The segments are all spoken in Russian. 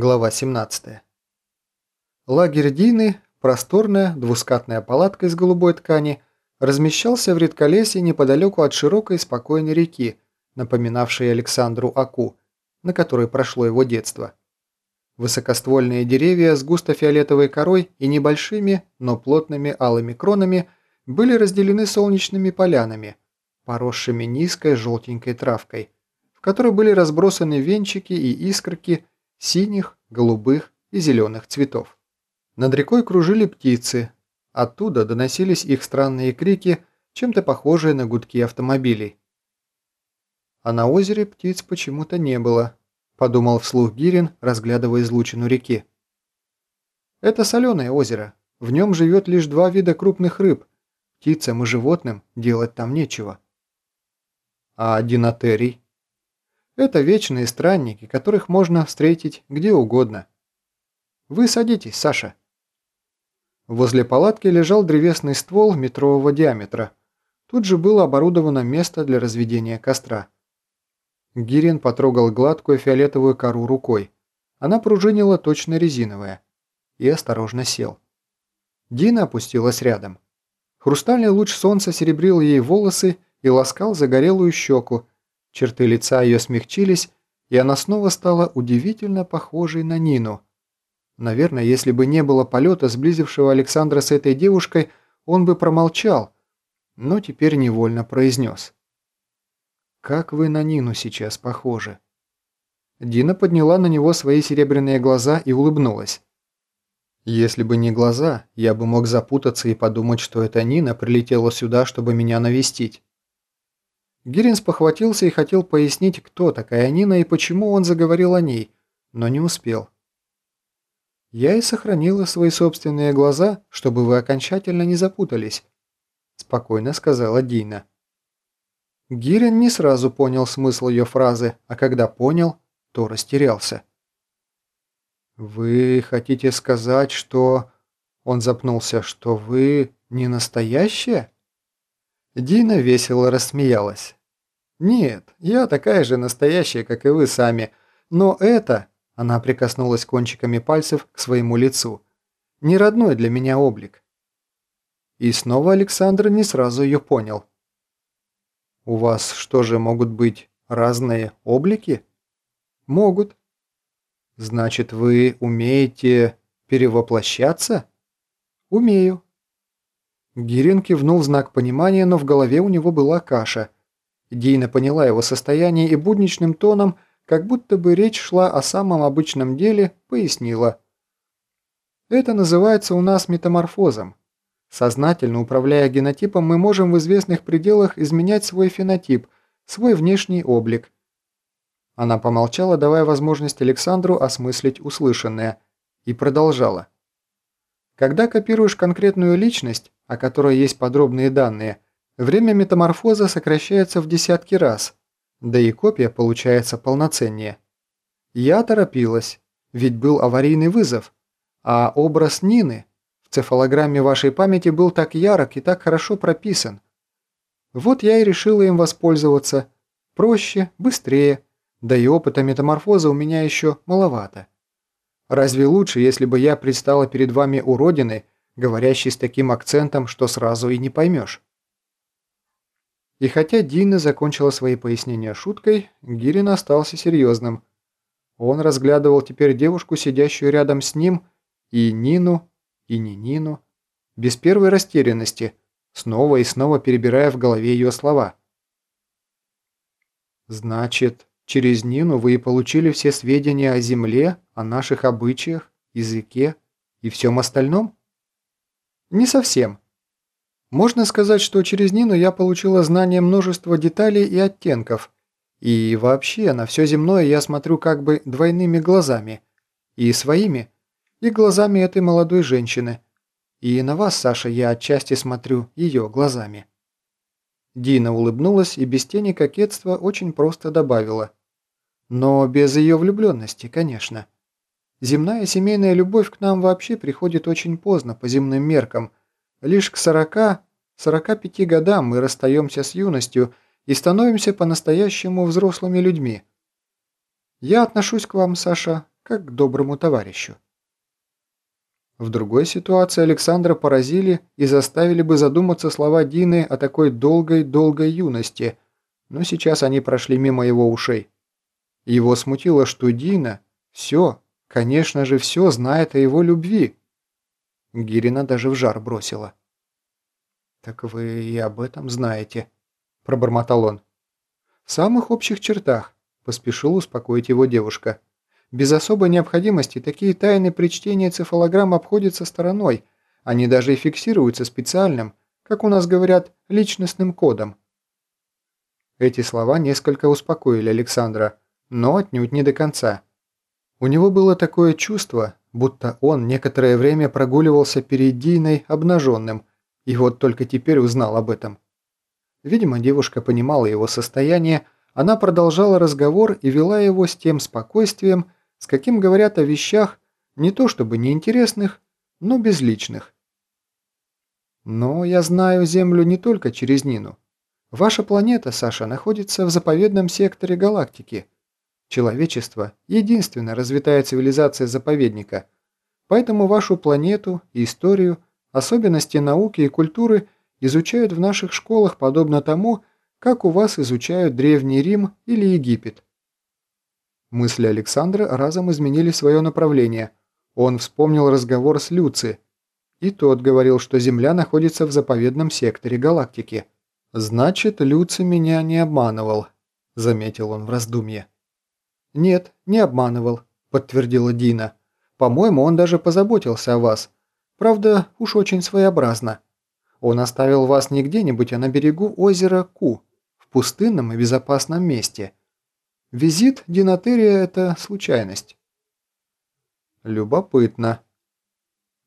Глава 17. Лагерь Дины, просторная двускатная палатка из голубой ткани, размещался в редколесье неподалеку от широкой спокойной реки, напоминавшей Александру Аку, на которой прошло его детство. Высокоствольные деревья с густо-фиолетовой корой и небольшими, но плотными алыми кронами были разделены солнечными полянами, поросшими низкой желтенькой травкой, в которой были разбросаны венчики и искорки синих, голубых и зеленых цветов. Над рекой кружили птицы, оттуда доносились их странные крики, чем-то похожие на гудки автомобилей. А на озере птиц почему-то не было, подумал вслух Гирин, разглядывая излучину реки. Это соленое озеро, в нем живет лишь два вида крупных рыб, птицам и животным делать там нечего. А динотерий? Это вечные странники, которых можно встретить где угодно. Вы садитесь, Саша. Возле палатки лежал древесный ствол метрового диаметра. Тут же было оборудовано место для разведения костра. Гирин потрогал гладкую фиолетовую кору рукой. Она пружинила точно резиновая. И осторожно сел. Дина опустилась рядом. Хрустальный луч солнца серебрил ей волосы и ласкал загорелую щеку, Черты лица ее смягчились, и она снова стала удивительно похожей на Нину. Наверное, если бы не было полета, сблизившего Александра с этой девушкой, он бы промолчал, но теперь невольно произнес. «Как вы на Нину сейчас похожи?» Дина подняла на него свои серебряные глаза и улыбнулась. «Если бы не глаза, я бы мог запутаться и подумать, что это Нина прилетела сюда, чтобы меня навестить. Гиринс похватился и хотел пояснить, кто такая Нина и почему он заговорил о ней, но не успел. «Я и сохранила свои собственные глаза, чтобы вы окончательно не запутались», – спокойно сказала Дина. Гирин не сразу понял смысл ее фразы, а когда понял, то растерялся. «Вы хотите сказать, что...» Он запнулся, что вы не настоящая? Дина весело рассмеялась. «Нет, я такая же настоящая, как и вы сами. Но это...» Она прикоснулась кончиками пальцев к своему лицу. «Не родной для меня облик». И снова Александр не сразу ее понял. «У вас что же могут быть разные облики?» «Могут». «Значит, вы умеете перевоплощаться?» «Умею». Гирин кивнул в знак понимания, но в голове у него была каша – Дина поняла его состояние и будничным тоном, как будто бы речь шла о самом обычном деле, пояснила. Это называется у нас метаморфозом. Сознательно управляя генотипом, мы можем в известных пределах изменять свой фенотип, свой внешний облик. Она помолчала, давая возможность Александру осмыслить услышанное, и продолжала. Когда копируешь конкретную личность, о которой есть подробные данные – Время метаморфоза сокращается в десятки раз, да и копия получается полноценнее. Я торопилась, ведь был аварийный вызов, а образ Нины в цефалограмме вашей памяти был так ярок и так хорошо прописан. Вот я и решила им воспользоваться. Проще, быстрее, да и опыта метаморфоза у меня еще маловато. Разве лучше, если бы я предстала перед вами уродиной, говорящей с таким акцентом, что сразу и не поймешь? И хотя Дина закончила свои пояснения шуткой, Гирин остался серьезным. Он разглядывал теперь девушку, сидящую рядом с ним, и Нину, и не Нину, без первой растерянности, снова и снова перебирая в голове ее слова. «Значит, через Нину вы и получили все сведения о Земле, о наших обычаях, языке и всем остальном?» «Не совсем», можно сказать, что через Нину я получила знание множества деталей и оттенков. И вообще, на все земное я смотрю как бы двойными глазами. И своими, и глазами этой молодой женщины. И на вас, Саша, я отчасти смотрю ее глазами. Дина улыбнулась и без тени кокетства очень просто добавила. Но без ее влюбленности, конечно. Земная семейная любовь к нам вообще приходит очень поздно по земным меркам – Лишь к 40-45 годам мы расстаемся с юностью и становимся по-настоящему взрослыми людьми. Я отношусь к вам, Саша, как к доброму товарищу. В другой ситуации Александра поразили и заставили бы задуматься слова Дины о такой долгой-долгой юности, но сейчас они прошли мимо его ушей. Его смутило, что Дина все, конечно же, все знает о его любви. Гирина даже в жар бросила. «Так вы и об этом знаете», – пробормотал он. «В самых общих чертах», – поспешил успокоить его девушка. Без особой необходимости такие тайны при чтении цифалограмм обходятся стороной, они даже и фиксируются специальным, как у нас говорят, личностным кодом. Эти слова несколько успокоили Александра, но отнюдь не до конца. У него было такое чувство, будто он некоторое время прогуливался перед Диной обнаженным, и вот только теперь узнал об этом. Видимо, девушка понимала его состояние, она продолжала разговор и вела его с тем спокойствием, с каким говорят о вещах, не то чтобы неинтересных, но безличных. Но я знаю Землю не только через Нину. Ваша планета, Саша, находится в заповедном секторе галактики. Человечество – единственная развитая цивилизация заповедника. Поэтому вашу планету, историю, особенности науки и культуры изучают в наших школах подобно тому, как у вас изучают Древний Рим или Египет. Мысли Александра разом изменили свое направление. Он вспомнил разговор с Люци. И тот говорил, что Земля находится в заповедном секторе галактики. «Значит, Люци меня не обманывал», – заметил он в раздумье. «Нет, не обманывал», – подтвердила Дина. «По-моему, он даже позаботился о вас. Правда, уж очень своеобразно. Он оставил вас не где-нибудь, а на берегу озера Ку, в пустынном и безопасном месте – Визит Динатерия – это случайность. Любопытно.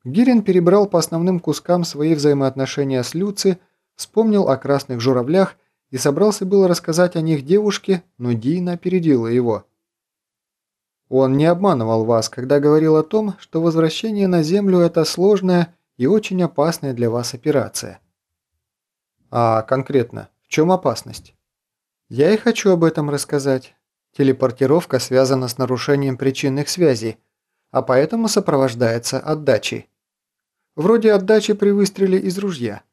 Гирин перебрал по основным кускам свои взаимоотношения с Люци, вспомнил о красных журавлях и собрался было рассказать о них девушке, но Дина опередила его. Он не обманывал вас, когда говорил о том, что возвращение на Землю – это сложная и очень опасная для вас операция. А конкретно, в чем опасность? Я и хочу об этом рассказать. Телепортировка связана с нарушением причинных связей, а поэтому сопровождается отдачей. Вроде отдачи при выстреле из ружья.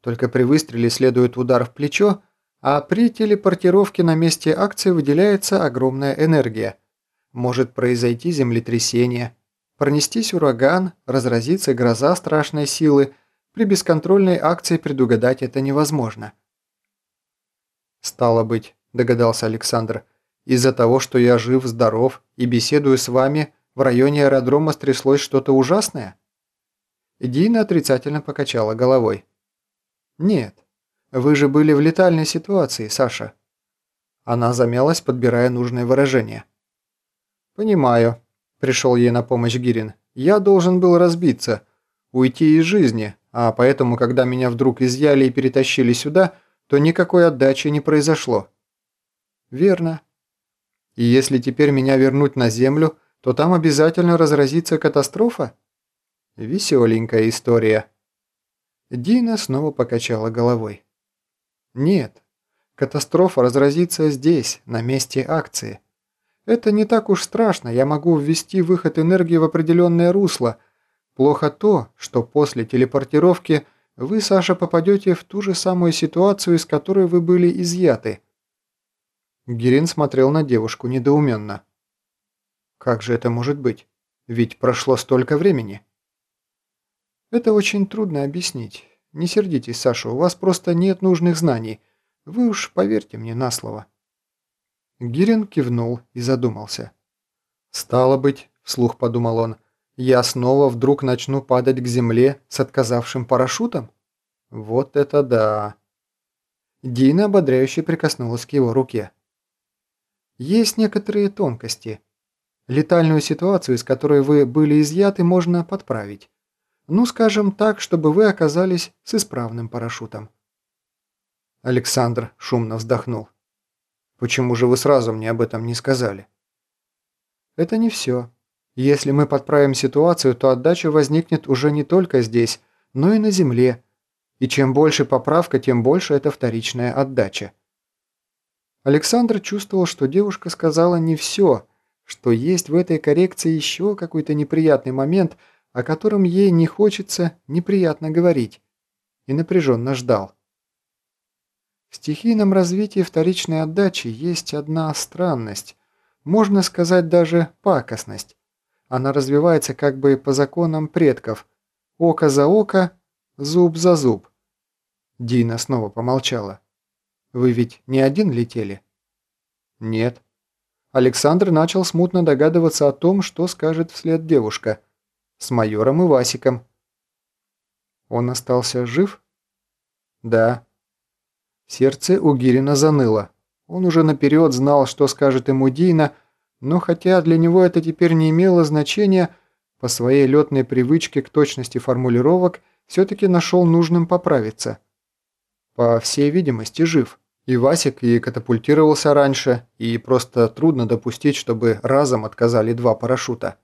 Только при выстреле следует удар в плечо, а при телепортировке на месте акции выделяется огромная энергия. Может произойти землетрясение, пронестись ураган, разразиться гроза страшной силы. При бесконтрольной акции предугадать это невозможно. «Стало быть», – догадался Александр, – из-за того, что я жив, здоров и беседую с вами, в районе аэродрома стряслось что-то ужасное?» Дина отрицательно покачала головой. «Нет, вы же были в летальной ситуации, Саша». Она замялась, подбирая нужное выражение. «Понимаю», – пришел ей на помощь Гирин. «Я должен был разбиться, уйти из жизни, а поэтому, когда меня вдруг изъяли и перетащили сюда, то никакой отдачи не произошло». «Верно», и если теперь меня вернуть на Землю, то там обязательно разразится катастрофа? Веселенькая история. Дина снова покачала головой. Нет, катастрофа разразится здесь, на месте акции. Это не так уж страшно, я могу ввести выход энергии в определенное русло. Плохо то, что после телепортировки вы, Саша, попадете в ту же самую ситуацию, из которой вы были изъяты – Гирин смотрел на девушку недоуменно. «Как же это может быть? Ведь прошло столько времени». «Это очень трудно объяснить. Не сердитесь, Саша, у вас просто нет нужных знаний. Вы уж поверьте мне на слово». Гирин кивнул и задумался. «Стало быть», – вслух подумал он, – «я снова вдруг начну падать к земле с отказавшим парашютом? Вот это да!» Дина ободряюще прикоснулась к его руке. Есть некоторые тонкости. Летальную ситуацию, из которой вы были изъяты, можно подправить. Ну, скажем так, чтобы вы оказались с исправным парашютом. Александр шумно вздохнул. «Почему же вы сразу мне об этом не сказали?» «Это не все. Если мы подправим ситуацию, то отдача возникнет уже не только здесь, но и на Земле. И чем больше поправка, тем больше это вторичная отдача. Александр чувствовал, что девушка сказала не все, что есть в этой коррекции еще какой-то неприятный момент, о котором ей не хочется неприятно говорить, и напряженно ждал. В стихийном развитии вторичной отдачи есть одна странность, можно сказать даже пакостность. Она развивается как бы по законам предков. Око за око, зуб за зуб. Дина снова помолчала. «Вы ведь не один летели?» «Нет». Александр начал смутно догадываться о том, что скажет вслед девушка. «С майором и Васиком». «Он остался жив?» «Да». Сердце у Гирина заныло. Он уже наперед знал, что скажет ему Дина, но хотя для него это теперь не имело значения, по своей летной привычке к точности формулировок все-таки нашел нужным поправиться. По всей видимости, жив. И Васик и катапультировался раньше, и просто трудно допустить, чтобы разом отказали два парашюта.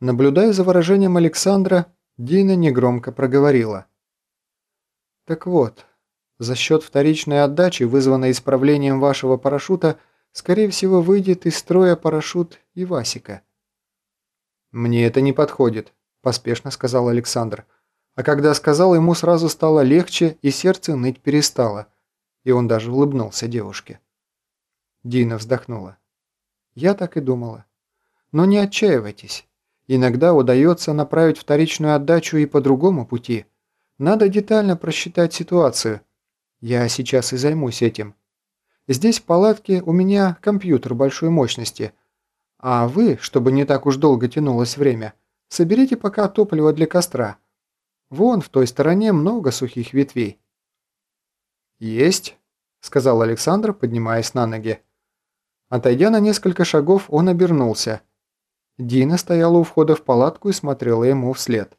Наблюдая за выражением Александра, Дина негромко проговорила. «Так вот, за счет вторичной отдачи, вызванной исправлением вашего парашюта, скорее всего выйдет из строя парашют и Васика». «Мне это не подходит», – поспешно сказал Александр. А когда сказал, ему сразу стало легче, и сердце ныть перестало и он даже улыбнулся девушке. Дина вздохнула. «Я так и думала. Но не отчаивайтесь. Иногда удается направить вторичную отдачу и по другому пути. Надо детально просчитать ситуацию. Я сейчас и займусь этим. Здесь в палатке у меня компьютер большой мощности. А вы, чтобы не так уж долго тянулось время, соберите пока топливо для костра. Вон в той стороне много сухих ветвей. «Есть», – сказал Александр, поднимаясь на ноги. Отойдя на несколько шагов, он обернулся. Дина стояла у входа в палатку и смотрела ему вслед.